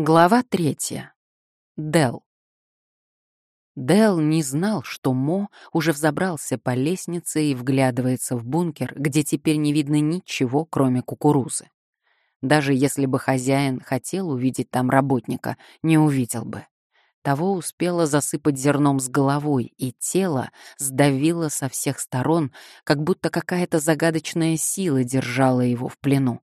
Глава третья. Дел. Дел не знал, что Мо уже взобрался по лестнице и вглядывается в бункер, где теперь не видно ничего, кроме кукурузы. Даже если бы хозяин хотел увидеть там работника, не увидел бы. Того успело засыпать зерном с головой, и тело сдавило со всех сторон, как будто какая-то загадочная сила держала его в плену.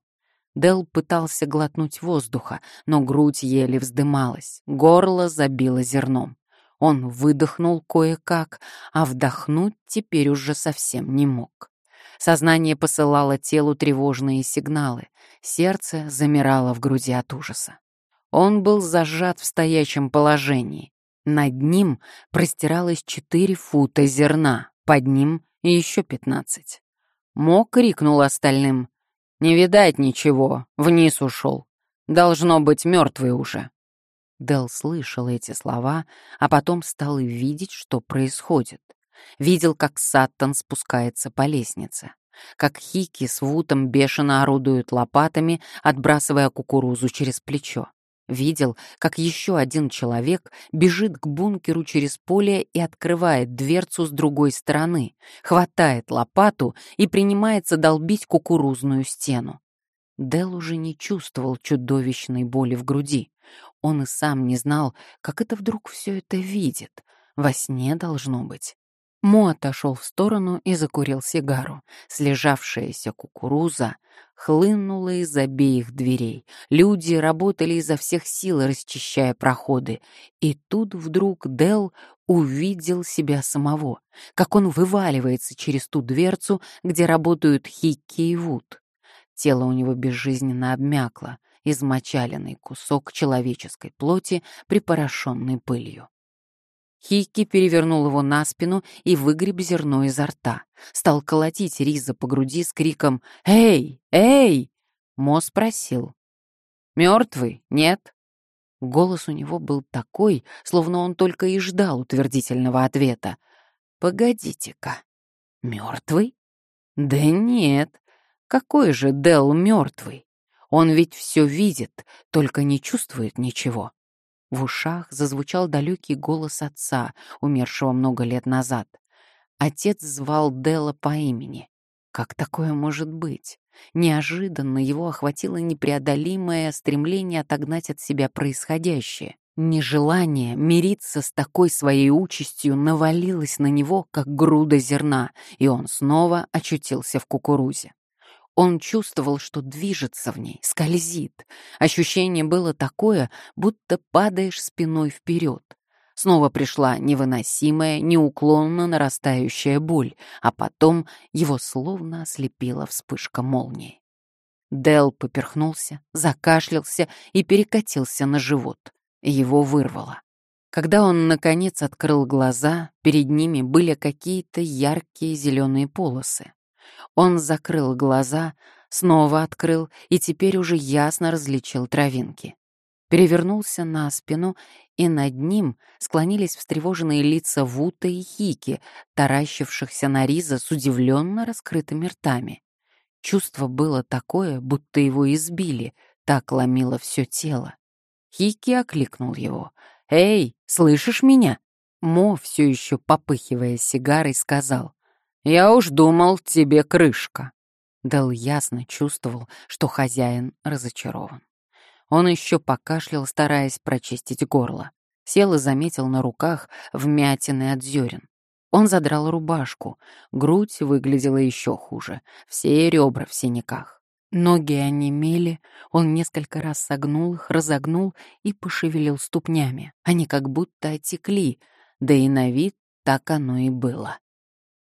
Дел пытался глотнуть воздуха, но грудь еле вздымалась, горло забило зерном. Он выдохнул кое-как, а вдохнуть теперь уже совсем не мог. Сознание посылало телу тревожные сигналы, сердце замирало в груди от ужаса. Он был зажат в стоячем положении. Над ним простиралось четыре фута зерна, под ним еще пятнадцать. Мо крикнул остальным не видать ничего, вниз ушел. Должно быть, мертвый уже. Дел слышал эти слова, а потом стал видеть, что происходит. Видел, как Саттон спускается по лестнице, как Хики с Вутом бешено орудуют лопатами, отбрасывая кукурузу через плечо. Видел, как еще один человек бежит к бункеру через поле и открывает дверцу с другой стороны, хватает лопату и принимается долбить кукурузную стену. Дел уже не чувствовал чудовищной боли в груди. Он и сам не знал, как это вдруг все это видит. Во сне должно быть. Мо отошел в сторону и закурил сигару. Слежавшаяся кукуруза хлынула из обеих дверей. Люди работали изо всех сил, расчищая проходы. И тут вдруг Дел увидел себя самого, как он вываливается через ту дверцу, где работают Хикки и Вуд. Тело у него безжизненно обмякло, измочаленный кусок человеческой плоти, припорошенный пылью. Хикки перевернул его на спину и выгреб зерно изо рта. Стал колотить Риза по груди с криком «Эй! Эй!» Мо спросил. «Мертвый? Нет?» Голос у него был такой, словно он только и ждал утвердительного ответа. «Погодите-ка, мертвый?» «Да нет. Какой же Дел мертвый? Он ведь все видит, только не чувствует ничего. В ушах зазвучал далекий голос отца, умершего много лет назад. Отец звал Дела по имени. Как такое может быть? Неожиданно его охватило непреодолимое стремление отогнать от себя происходящее. Нежелание мириться с такой своей участью навалилось на него, как груда зерна, и он снова очутился в кукурузе. Он чувствовал, что движется в ней, скользит. Ощущение было такое, будто падаешь спиной вперед. Снова пришла невыносимая, неуклонно нарастающая боль, а потом его словно ослепила вспышка молнии. Дел поперхнулся, закашлялся и перекатился на живот. Его вырвало. Когда он, наконец, открыл глаза, перед ними были какие-то яркие зеленые полосы. Он закрыл глаза, снова открыл и теперь уже ясно различил травинки. Перевернулся на спину, и над ним склонились встревоженные лица Вута и Хики, таращившихся на Риза с удивленно раскрытыми ртами. Чувство было такое, будто его избили, так ломило все тело. Хики окликнул его. «Эй, слышишь меня?» Мо, все еще попыхивая сигарой, сказал. «Я уж думал, тебе крышка». Дэл ясно чувствовал, что хозяин разочарован. Он еще покашлял, стараясь прочистить горло. Сел и заметил на руках вмятины от зерен. Он задрал рубашку, грудь выглядела еще хуже, все ребра в синяках. Ноги онемели, он несколько раз согнул их, разогнул и пошевелил ступнями. Они как будто отекли, да и на вид так оно и было.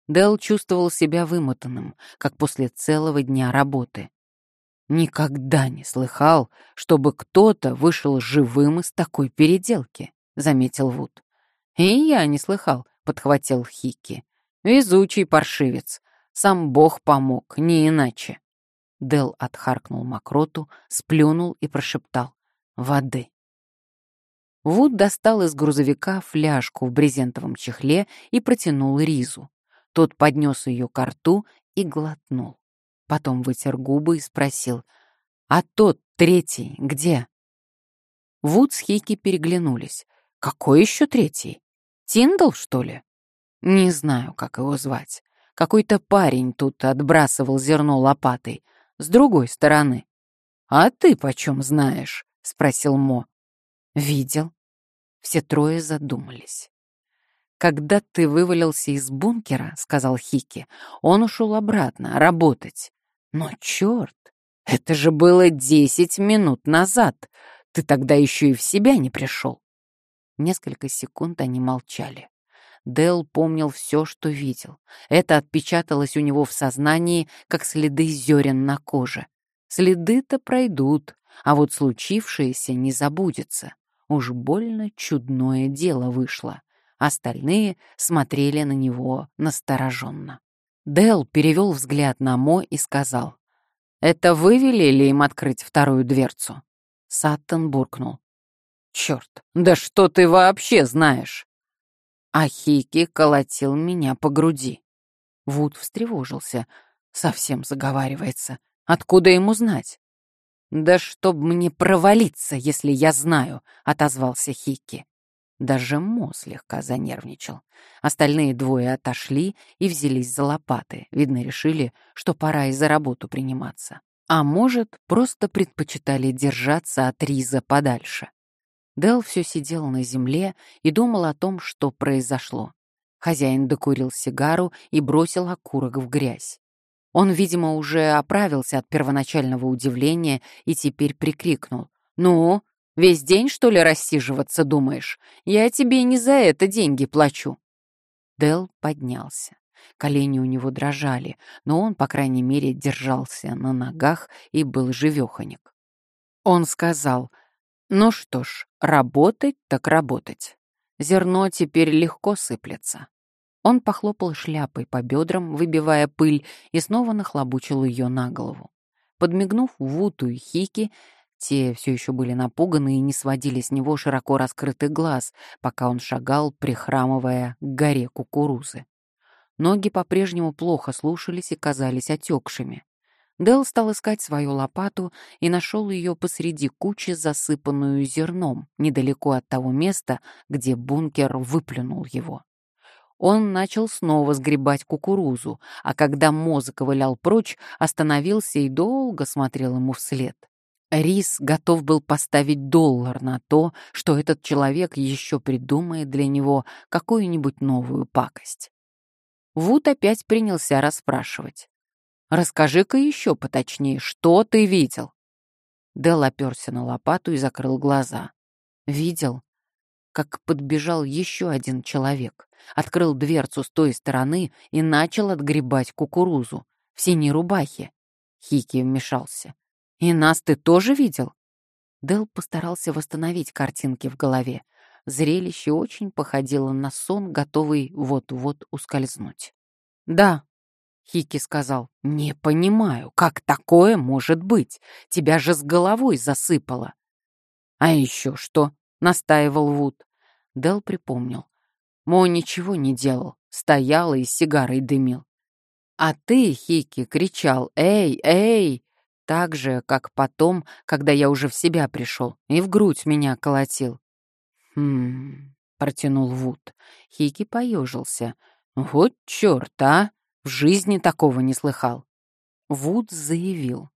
Дел чувствовал себя вымотанным, как после целого дня работы. «Никогда не слыхал, чтобы кто-то вышел живым из такой переделки», — заметил Вуд. «И я не слыхал», — подхватил Хики. «Везучий паршивец. Сам Бог помог, не иначе». Дел отхаркнул мокроту, сплюнул и прошептал. «Воды». Вуд достал из грузовика фляжку в брезентовом чехле и протянул Ризу. Тот поднес ее к рту и глотнул. Потом вытер губы и спросил, «А тот третий где?» Вуд с Хики переглянулись. «Какой еще третий? Тиндал, что ли?» «Не знаю, как его звать. Какой-то парень тут отбрасывал зерно лопатой. С другой стороны». «А ты почем знаешь?» — спросил Мо. «Видел». Все трое задумались. «Когда ты вывалился из бункера, — сказал Хики, — он ушел обратно работать. Но черт, это же было десять минут назад. Ты тогда еще и в себя не пришел». Несколько секунд они молчали. Дэл помнил все, что видел. Это отпечаталось у него в сознании, как следы зерен на коже. Следы-то пройдут, а вот случившееся не забудется. Уж больно чудное дело вышло. Остальные смотрели на него настороженно. Дэл перевел взгляд на Мо и сказал, «Это вы велели им открыть вторую дверцу?» Саттон буркнул. «Черт, да что ты вообще знаешь?» А Хики колотил меня по груди. Вуд встревожился. Совсем заговаривается. Откуда ему знать? «Да чтоб мне провалиться, если я знаю», — отозвался Хики. Даже Мо слегка занервничал. Остальные двое отошли и взялись за лопаты. Видно, решили, что пора и за работу приниматься. А может, просто предпочитали держаться от Риза подальше. Дел все сидел на земле и думал о том, что произошло. Хозяин докурил сигару и бросил окурок в грязь. Он, видимо, уже оправился от первоначального удивления и теперь прикрикнул. «Ну, весь день, что ли, рассиживаться думаешь? Я тебе не за это деньги плачу». Дел поднялся. Колени у него дрожали, но он, по крайней мере, держался на ногах и был живеханик. Он сказал, «Ну что ж, работать так работать. Зерно теперь легко сыплется. Он похлопал шляпой по бедрам, выбивая пыль, и снова нахлобучил ее на голову. Подмигнув Вуту и Хики, те все еще были напуганы и не сводили с него широко раскрытый глаз, пока он шагал, прихрамывая к горе кукурузы. Ноги по-прежнему плохо слушались и казались отекшими. Дел стал искать свою лопату и нашел ее посреди кучи, засыпанную зерном, недалеко от того места, где бункер выплюнул его. Он начал снова сгребать кукурузу, а когда мозг ковылял прочь, остановился и долго смотрел ему вслед. Рис готов был поставить доллар на то, что этот человек еще придумает для него какую-нибудь новую пакость. Вуд опять принялся расспрашивать. «Расскажи-ка еще поточнее, что ты видел?» Дел оперся на лопату и закрыл глаза. «Видел, как подбежал еще один человек, открыл дверцу с той стороны и начал отгребать кукурузу в синей рубахе. Хики вмешался. «И нас ты тоже видел?» Дел постарался восстановить картинки в голове. Зрелище очень походило на сон, готовый вот-вот ускользнуть. «Да», — Хики сказал, — «не понимаю, как такое может быть? Тебя же с головой засыпало». «А еще что?» настаивал Вуд. Дел припомнил. Мо ничего не делал, стоял и сигарой дымил. А ты, Хики, кричал «Эй, эй!» Так же, как потом, когда я уже в себя пришел, и в грудь меня колотил. «Хм...» — протянул Вуд. Хики поежился. «Вот черт, а! В жизни такого не слыхал!» Вуд заявил.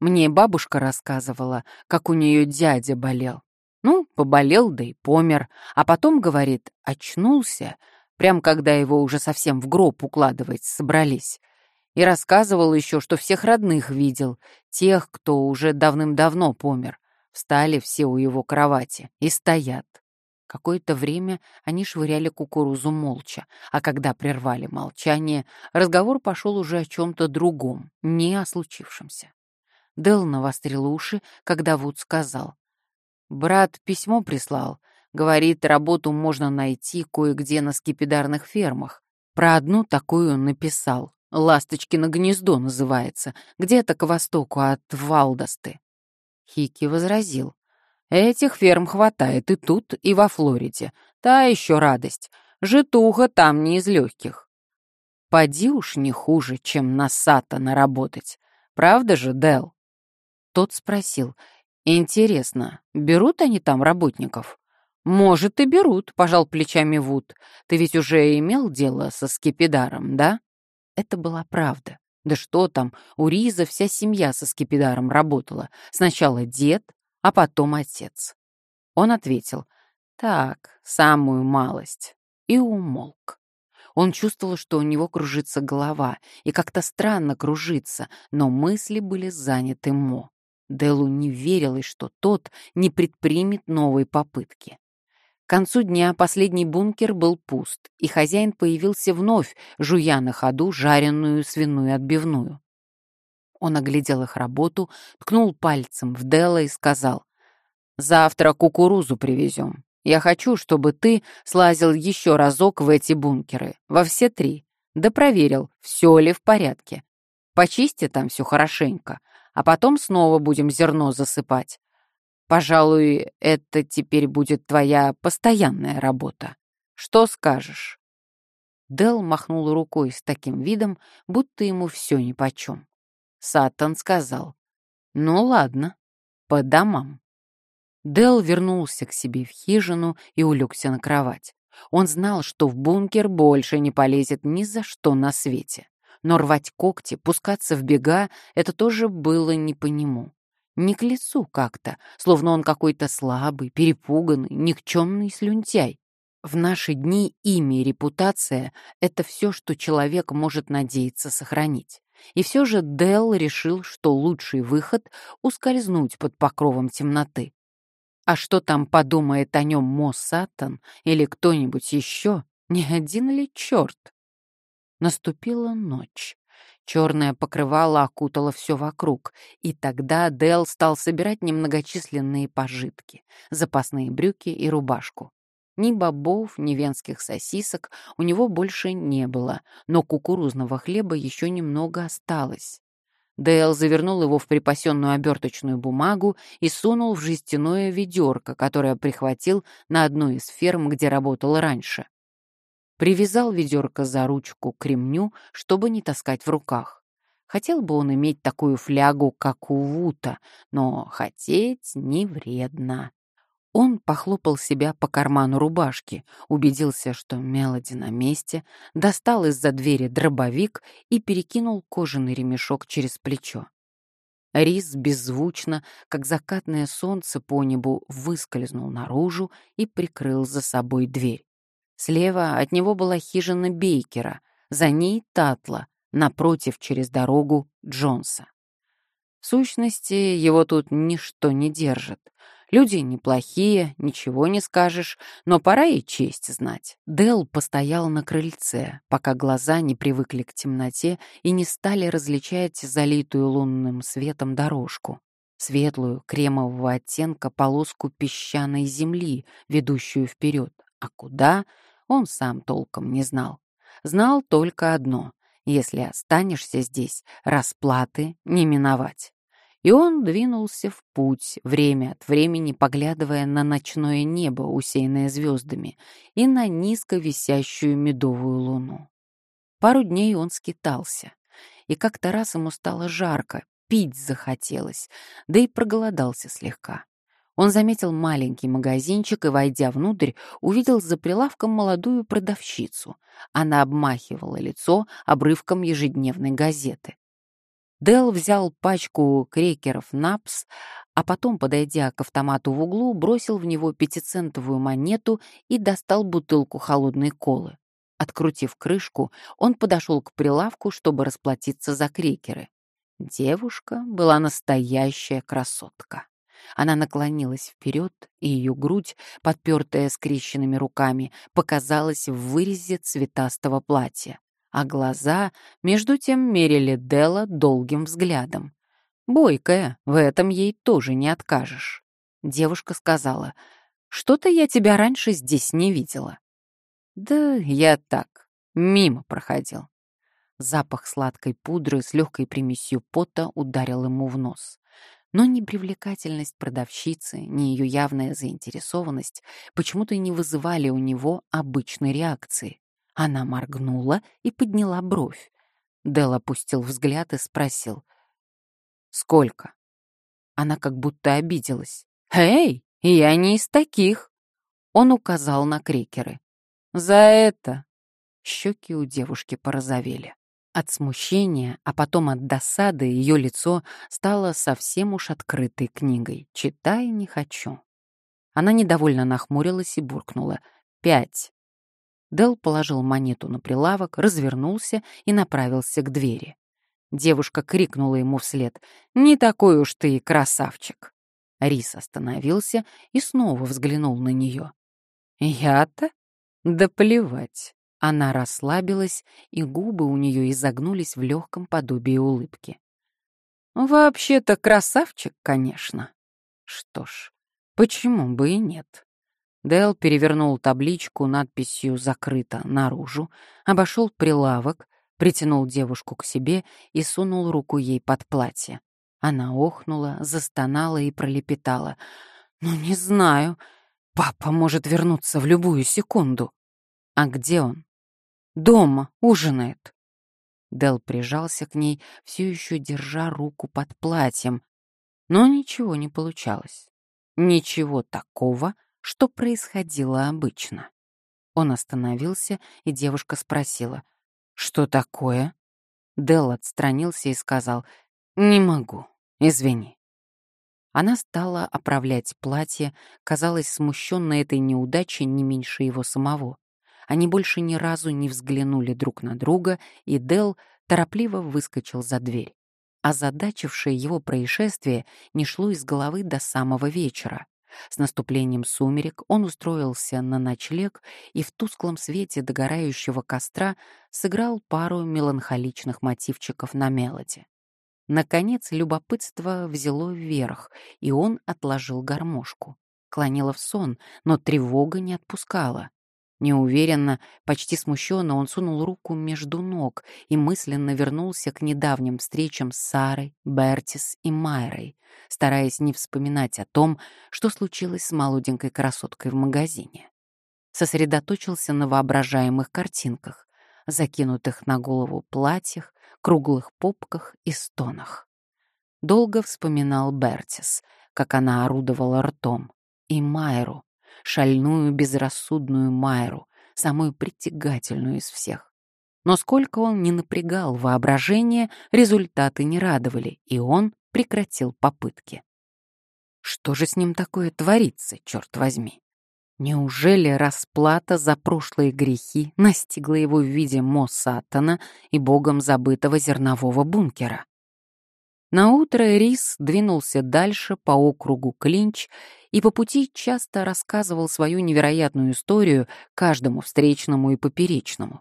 «Мне бабушка рассказывала, как у нее дядя болел. Ну, поболел, да и помер. А потом, говорит, очнулся, прям когда его уже совсем в гроб укладывать собрались. И рассказывал еще, что всех родных видел, тех, кто уже давным-давно помер. Встали все у его кровати и стоят. Какое-то время они швыряли кукурузу молча, а когда прервали молчание, разговор пошел уже о чем-то другом, не о случившемся. Дел навострил уши, когда Вуд сказал. Брат письмо прислал. Говорит, работу можно найти кое-где на скипидарных фермах. Про одну такую написал. «Ласточкино гнездо» называется, где-то к востоку от Валдосты. Хики возразил. «Этих ферм хватает и тут, и во Флориде. Та еще радость. Житуха там не из легких. Поди уж не хуже, чем на Сатана работать. Правда же, Дел? Тот спросил, Интересно, берут они там работников? Может, и берут, пожал плечами Вуд. Ты ведь уже имел дело со скипидаром, да? Это была правда. Да что там, у Риза вся семья со скипидаром работала. Сначала дед, а потом отец. Он ответил, так, самую малость, и умолк. Он чувствовал, что у него кружится голова, и как-то странно кружится, но мысли были заняты Мо. Делу не верилось, что тот не предпримет новой попытки. К концу дня последний бункер был пуст, и хозяин появился вновь, жуя на ходу жареную свиную отбивную. Он оглядел их работу, ткнул пальцем в Дела и сказал, «Завтра кукурузу привезем. Я хочу, чтобы ты слазил еще разок в эти бункеры, во все три, да проверил, все ли в порядке. Почисти там все хорошенько, а потом снова будем зерно засыпать. Пожалуй, это теперь будет твоя постоянная работа. Что скажешь?» Дел махнул рукой с таким видом, будто ему все нипочем. Сатан сказал, «Ну ладно, по домам». Дел вернулся к себе в хижину и улегся на кровать. Он знал, что в бункер больше не полезет ни за что на свете. Но рвать когти, пускаться в бега — это тоже было не по нему. Не к лицу как-то, словно он какой-то слабый, перепуганный, никчемный слюнтяй. В наши дни имя и репутация — это все, что человек может надеяться сохранить. И все же Дел решил, что лучший выход — ускользнуть под покровом темноты. А что там подумает о нем Мо Сатан или кто-нибудь еще, не один ли черт? Наступила ночь. Черное покрывало окутало все вокруг, и тогда Дел стал собирать немногочисленные пожитки, запасные брюки и рубашку. Ни бобов, ни венских сосисок у него больше не было, но кукурузного хлеба еще немного осталось. Дейл завернул его в припасенную оберточную бумагу и сунул в жестяное ведерко, которое прихватил на одной из ферм, где работал раньше. Привязал ведерко за ручку к ремню, чтобы не таскать в руках. Хотел бы он иметь такую флягу, как у Вута, но хотеть не вредно. Он похлопал себя по карману рубашки, убедился, что Мелоди на месте, достал из-за двери дробовик и перекинул кожаный ремешок через плечо. Рис беззвучно, как закатное солнце по небу, выскользнул наружу и прикрыл за собой дверь. Слева от него была хижина Бейкера, за ней Татла, напротив через дорогу Джонса. В сущности, его тут ничто не держит. Люди неплохие, ничего не скажешь, но пора и честь знать. Дел постоял на крыльце, пока глаза не привыкли к темноте и не стали различать залитую лунным светом дорожку. Светлую, кремового оттенка полоску песчаной земли, ведущую вперед. А куда, он сам толком не знал. Знал только одно — если останешься здесь, расплаты не миновать. И он двинулся в путь, время от времени поглядывая на ночное небо, усеянное звездами, и на низко висящую медовую луну. Пару дней он скитался, и как-то раз ему стало жарко, пить захотелось, да и проголодался слегка. Он заметил маленький магазинчик и, войдя внутрь, увидел за прилавком молодую продавщицу. Она обмахивала лицо обрывком ежедневной газеты. Дел взял пачку крекеров «Напс», а потом, подойдя к автомату в углу, бросил в него пятицентовую монету и достал бутылку холодной колы. Открутив крышку, он подошел к прилавку, чтобы расплатиться за крекеры. Девушка была настоящая красотка. Она наклонилась вперед, и ее грудь, подпертая скрещенными руками, показалась в вырезе цветастого платья а глаза между тем мерили Дела долгим взглядом. Бойкая, в этом ей тоже не откажешь. Девушка сказала, «Что-то я тебя раньше здесь не видела». «Да я так, мимо проходил». Запах сладкой пудры с легкой примесью пота ударил ему в нос. Но ни привлекательность продавщицы, ни ее явная заинтересованность почему-то не вызывали у него обычной реакции. Она моргнула и подняла бровь. Дел опустил взгляд и спросил. «Сколько?» Она как будто обиделась. «Эй, я не из таких!» Он указал на крекеры. «За это!» Щеки у девушки порозовели. От смущения, а потом от досады ее лицо стало совсем уж открытой книгой. «Читай не хочу». Она недовольно нахмурилась и буркнула. «Пять». Дел положил монету на прилавок, развернулся и направился к двери. Девушка крикнула ему вслед. «Не такой уж ты красавчик!» Рис остановился и снова взглянул на нее. «Я-то? Да плевать!» Она расслабилась, и губы у нее изогнулись в легком подобии улыбки. «Вообще-то красавчик, конечно. Что ж, почему бы и нет?» Дэл перевернул табличку надписью «Закрыто» наружу, обошел прилавок, притянул девушку к себе и сунул руку ей под платье. Она охнула, застонала и пролепетала. «Ну, не знаю. Папа может вернуться в любую секунду». «А где он?» «Дома, ужинает». Дел прижался к ней, все еще держа руку под платьем. Но ничего не получалось. Ничего такого, что происходило обычно. Он остановился, и девушка спросила — «Что такое?» Дел отстранился и сказал, «Не могу, извини». Она стала оправлять платье, казалось смущенной этой неудачей не меньше его самого. Они больше ни разу не взглянули друг на друга, и Дел торопливо выскочил за дверь. Озадачившее его происшествие не шло из головы до самого вечера. С наступлением сумерек он устроился на ночлег и в тусклом свете догорающего костра сыграл пару меланхоличных мотивчиков на мелоди. Наконец любопытство взяло вверх, и он отложил гармошку. Клонило в сон, но тревога не отпускала. Неуверенно, почти смущенно он сунул руку между ног и мысленно вернулся к недавним встречам с Сарой, Бертис и Майрой, стараясь не вспоминать о том, что случилось с молоденькой красоткой в магазине. Сосредоточился на воображаемых картинках, закинутых на голову платьях, круглых попках и стонах. Долго вспоминал Бертис, как она орудовала ртом, и Майру, шальную безрассудную Майру, самую притягательную из всех. Но сколько он не напрягал воображение, результаты не радовали, и он прекратил попытки. Что же с ним такое творится, черт возьми? Неужели расплата за прошлые грехи настигла его в виде Мо Сатана и богом забытого зернового бункера? Наутро Рис двинулся дальше по округу Клинч и по пути часто рассказывал свою невероятную историю каждому встречному и поперечному.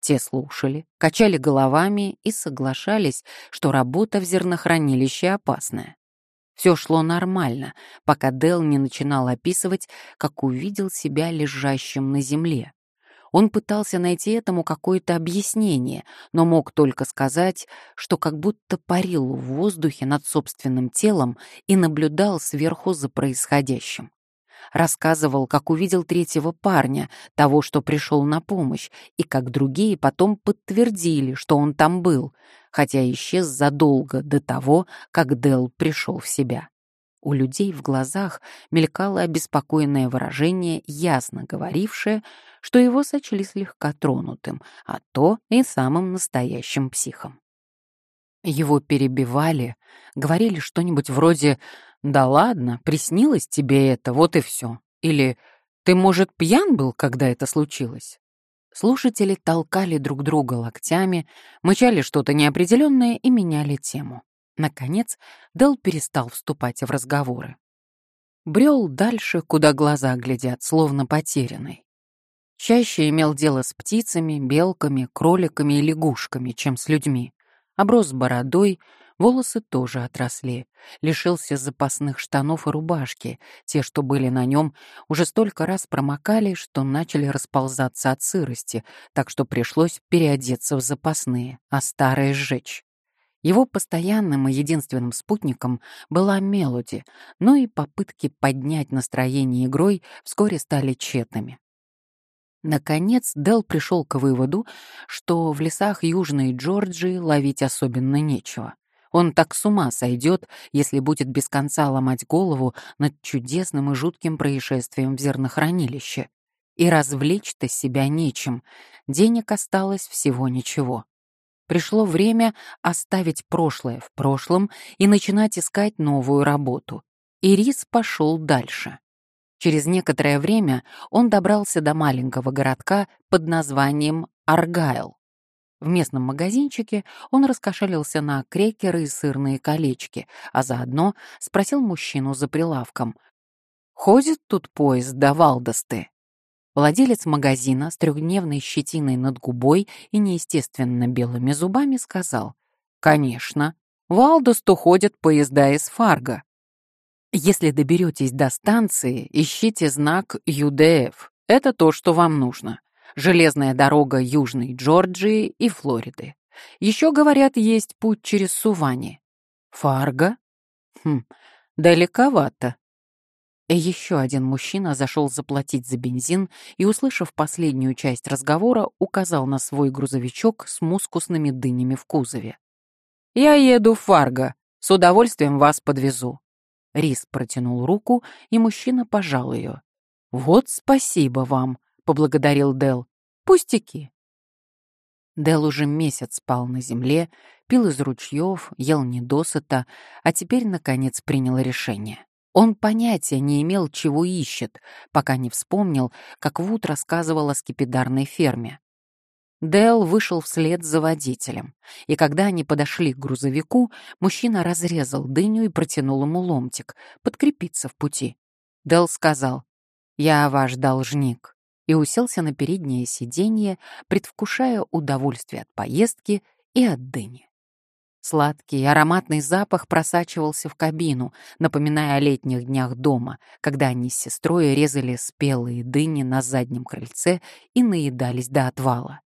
Те слушали, качали головами и соглашались, что работа в зернохранилище опасная. Все шло нормально, пока Дел не начинал описывать, как увидел себя лежащим на земле. Он пытался найти этому какое-то объяснение, но мог только сказать, что как будто парил в воздухе над собственным телом и наблюдал сверху за происходящим. Рассказывал, как увидел третьего парня, того, что пришел на помощь, и как другие потом подтвердили, что он там был, хотя исчез задолго до того, как Дел пришел в себя. У людей в глазах мелькало обеспокоенное выражение, ясно говорившее, что его сочли слегка тронутым, а то и самым настоящим психом. Его перебивали, говорили что-нибудь вроде «Да ладно, приснилось тебе это, вот и все». Или «Ты, может, пьян был, когда это случилось?» Слушатели толкали друг друга локтями, мычали что-то неопределенное и меняли тему. Наконец, Дел перестал вступать в разговоры. Брел дальше, куда глаза глядят, словно потерянный. Чаще имел дело с птицами, белками, кроликами и лягушками, чем с людьми. Оброс бородой, волосы тоже отросли. Лишился запасных штанов и рубашки. Те, что были на нем, уже столько раз промокали, что начали расползаться от сырости, так что пришлось переодеться в запасные, а старые сжечь. Его постоянным и единственным спутником была мелоди, но и попытки поднять настроение игрой вскоре стали тщетными. Наконец Дел пришел к выводу, что в лесах Южной Джорджии ловить особенно нечего. Он так с ума сойдет, если будет без конца ломать голову над чудесным и жутким происшествием в зернохранилище. И развлечь-то себя нечем, денег осталось всего ничего. Пришло время оставить прошлое в прошлом и начинать искать новую работу. И Рис пошел дальше. Через некоторое время он добрался до маленького городка под названием Аргайл. В местном магазинчике он раскошелился на крекеры и сырные колечки, а заодно спросил мужчину за прилавком. «Ходит тут поезд до Валдосты?» Владелец магазина с трехдневной щетиной над губой и неестественно белыми зубами сказал, «Конечно, в Алдосту ходят поезда из Фарго. Если доберетесь до станции, ищите знак ЮДФ. Это то, что вам нужно. Железная дорога Южной Джорджии и Флориды. Еще, говорят, есть путь через Сувани. Фарго? Хм, далековато. Еще один мужчина зашел заплатить за бензин и, услышав последнюю часть разговора, указал на свой грузовичок с мускусными дынями в кузове. «Я еду в Фарго. С удовольствием вас подвезу». Рис протянул руку, и мужчина пожал ее. «Вот спасибо вам», — поблагодарил Дел. «Пустяки». Дел уже месяц спал на земле, пил из ручьев, ел недосыта, а теперь, наконец, принял решение. Он понятия не имел, чего ищет, пока не вспомнил, как Вуд рассказывал о скипидарной ферме. Дэл вышел вслед за водителем, и когда они подошли к грузовику, мужчина разрезал дыню и протянул ему ломтик, подкрепиться в пути. Дэл сказал «Я ваш должник» и уселся на переднее сиденье, предвкушая удовольствие от поездки и от дыни. Сладкий ароматный запах просачивался в кабину, напоминая о летних днях дома, когда они с сестрой резали спелые дыни на заднем крыльце и наедались до отвала.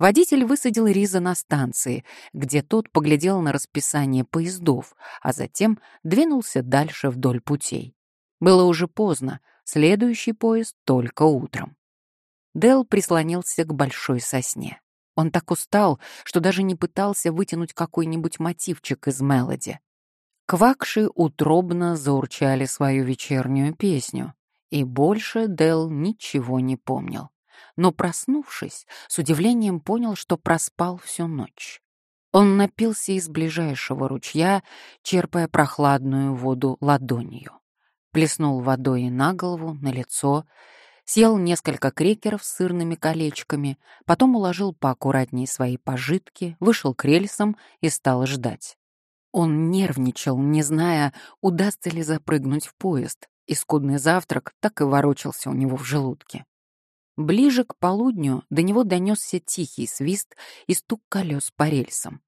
Водитель высадил Риза на станции, где тот поглядел на расписание поездов, а затем двинулся дальше вдоль путей. Было уже поздно, следующий поезд только утром. Дел прислонился к большой сосне. Он так устал, что даже не пытался вытянуть какой-нибудь мотивчик из мелоди. Квакши утробно заурчали свою вечернюю песню, и больше Дел ничего не помнил. Но, проснувшись, с удивлением понял, что проспал всю ночь. Он напился из ближайшего ручья, черпая прохладную воду ладонью. Плеснул водой на голову, на лицо съел несколько крекеров с сырными колечками, потом уложил поаккуратнее свои пожитки, вышел к рельсам и стал ждать. Он нервничал, не зная, удастся ли запрыгнуть в поезд, и скудный завтрак так и ворочался у него в желудке. Ближе к полудню до него донесся тихий свист и стук колес по рельсам.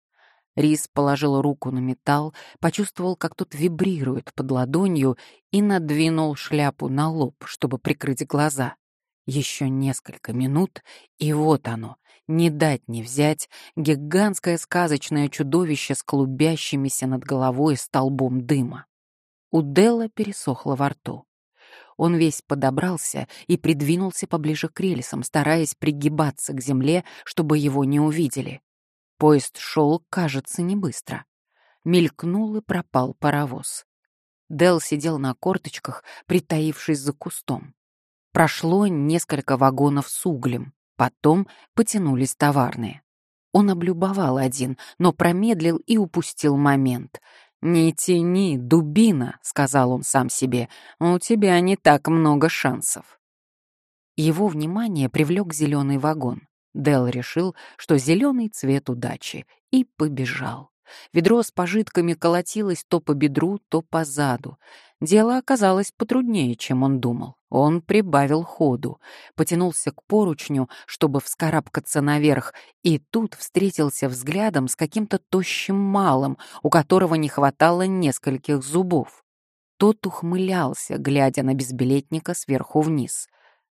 Рис положил руку на металл, почувствовал, как тот вибрирует под ладонью и надвинул шляпу на лоб, чтобы прикрыть глаза. Еще несколько минут, и вот оно, не дать не взять, гигантское сказочное чудовище с клубящимися над головой столбом дыма. У Делла пересохло во рту. Он весь подобрался и придвинулся поближе к рельсам, стараясь пригибаться к земле, чтобы его не увидели. Поезд шел, кажется, не быстро. Мелькнул и пропал паровоз. Дел сидел на корточках, притаившись за кустом. Прошло несколько вагонов с углем, потом потянулись товарные. Он облюбовал один, но промедлил и упустил момент. «Не тяни, дубина», — сказал он сам себе, — «у тебя не так много шансов». Его внимание привлек зеленый вагон. Дел решил, что зеленый цвет удачи, и побежал. Ведро с пожитками колотилось то по бедру, то по заду. Дело оказалось потруднее, чем он думал. Он прибавил ходу, потянулся к поручню, чтобы вскарабкаться наверх, и тут встретился взглядом с каким-то тощим малым, у которого не хватало нескольких зубов. Тот ухмылялся, глядя на безбилетника сверху вниз.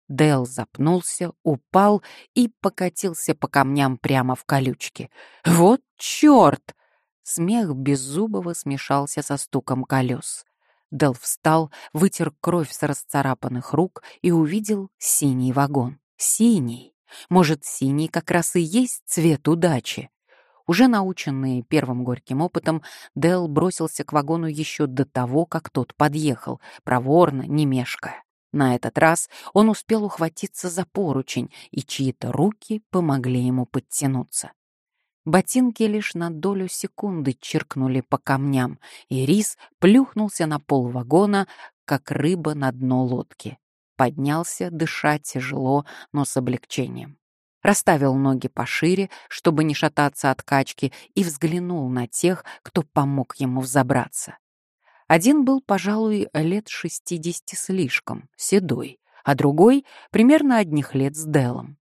Дел запнулся, упал и покатился по камням прямо в колючки. «Вот черт!» Смех Беззубого смешался со стуком колес. Дел встал, вытер кровь с расцарапанных рук и увидел синий вагон. Синий. Может, синий как раз и есть цвет удачи. Уже наученный первым горьким опытом, Дэл бросился к вагону еще до того, как тот подъехал, проворно, не мешкая. На этот раз он успел ухватиться за поручень, и чьи-то руки помогли ему подтянуться. Ботинки лишь на долю секунды чиркнули по камням, и Рис плюхнулся на пол вагона, как рыба на дно лодки. Поднялся, дыша тяжело, но с облегчением. Расставил ноги пошире, чтобы не шататься от качки, и взглянул на тех, кто помог ему взобраться. Один был, пожалуй, лет шестидесяти слишком, седой, а другой — примерно одних лет с Делом.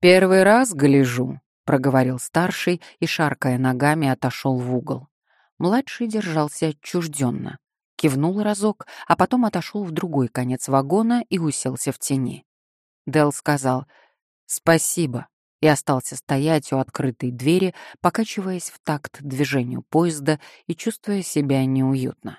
«Первый раз гляжу», — проговорил старший и, шаркая ногами, отошел в угол. Младший держался отчужденно. Кивнул разок, а потом отошел в другой конец вагона и уселся в тени. Дел сказал «Спасибо» и остался стоять у открытой двери, покачиваясь в такт движению поезда и чувствуя себя неуютно.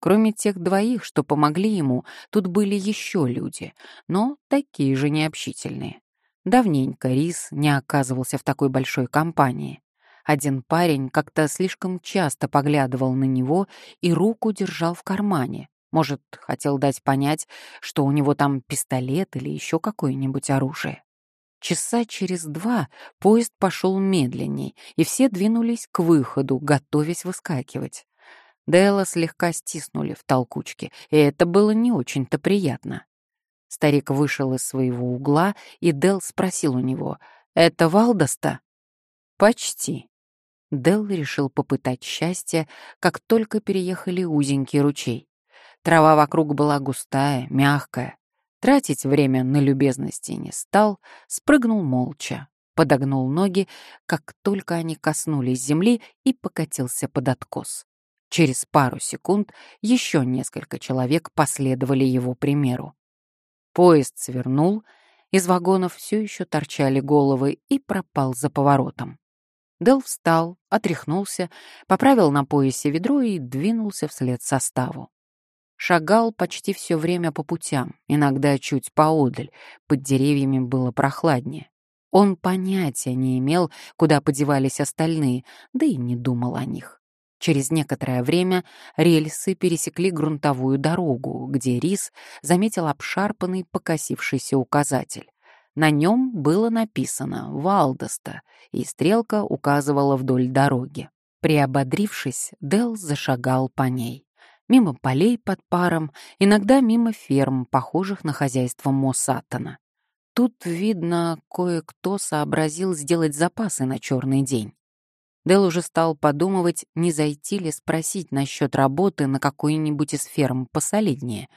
Кроме тех двоих, что помогли ему, тут были еще люди, но такие же необщительные. Давненько Рис не оказывался в такой большой компании. Один парень как-то слишком часто поглядывал на него и руку держал в кармане. Может, хотел дать понять, что у него там пистолет или еще какое-нибудь оружие. Часа через два поезд пошел медленней, и все двинулись к выходу, готовясь выскакивать. Дэлла слегка стиснули в толкучке, и это было не очень-то приятно. Старик вышел из своего угла, и Дел спросил у него, «Это Валдоста?» «Почти». Дел решил попытать счастье, как только переехали узенький ручей. Трава вокруг была густая, мягкая. Тратить время на любезности не стал, спрыгнул молча, подогнул ноги, как только они коснулись земли, и покатился под откос. Через пару секунд еще несколько человек последовали его примеру. Поезд свернул, из вагонов все еще торчали головы и пропал за поворотом. Дел встал, отряхнулся, поправил на поясе ведро и двинулся вслед составу. Шагал почти все время по путям, иногда чуть поодаль, под деревьями было прохладнее. Он понятия не имел, куда подевались остальные, да и не думал о них. Через некоторое время рельсы пересекли грунтовую дорогу, где Рис заметил обшарпанный покосившийся указатель. На нем было написано «Валдоста», и стрелка указывала вдоль дороги. Приободрившись, Дел зашагал по ней. Мимо полей под паром, иногда мимо ферм, похожих на хозяйство Моссаттона. Тут, видно, кое-кто сообразил сделать запасы на черный день. Дэл уже стал подумывать, не зайти ли спросить насчет работы на какой-нибудь из ферм посолиднее,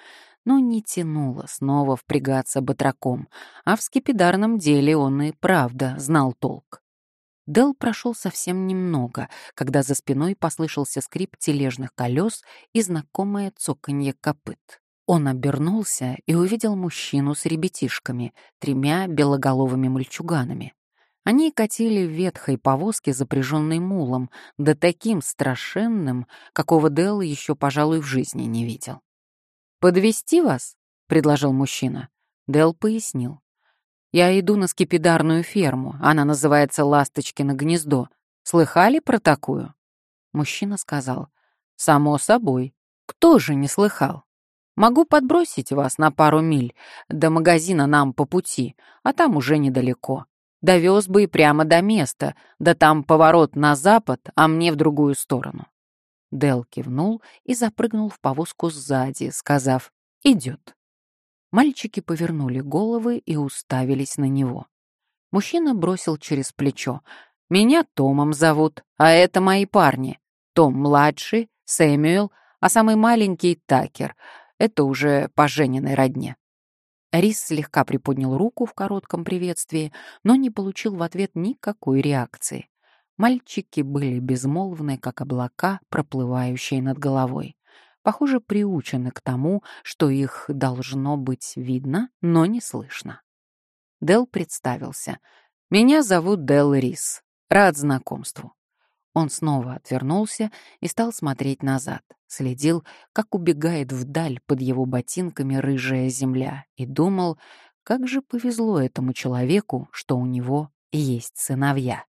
но не тянуло снова впрягаться батраком, а в скипидарном деле он и правда знал толк. Дэл прошел совсем немного, когда за спиной послышался скрип тележных колес и знакомое цоканье копыт. Он обернулся и увидел мужчину с ребятишками, тремя белоголовыми мальчуганами. Они катили в ветхой повозке, запряженной мулом, да таким страшенным, какого Дэл еще, пожалуй, в жизни не видел. Подвести вас?» — предложил мужчина. Дэл пояснил. «Я иду на скипидарную ферму. Она называется «Ласточкино гнездо». Слыхали про такую?» Мужчина сказал. «Само собой. Кто же не слыхал? Могу подбросить вас на пару миль. До магазина нам по пути, а там уже недалеко. Довез бы и прямо до места, да там поворот на запад, а мне в другую сторону. Дел кивнул и запрыгнул в повозку сзади, сказав «Идет». Мальчики повернули головы и уставились на него. Мужчина бросил через плечо. «Меня Томом зовут, а это мои парни. Том младший, Сэмюэл, а самый маленький — Такер. Это уже по Жениной родне. Рис слегка приподнял руку в коротком приветствии, но не получил в ответ никакой реакции. Мальчики были безмолвны, как облака, проплывающие над головой. Похоже, приучены к тому, что их должно быть видно, но не слышно. Дел представился. «Меня зовут Дел Рис. Рад знакомству». Он снова отвернулся и стал смотреть назад, следил, как убегает вдаль под его ботинками рыжая земля, и думал, как же повезло этому человеку, что у него есть сыновья.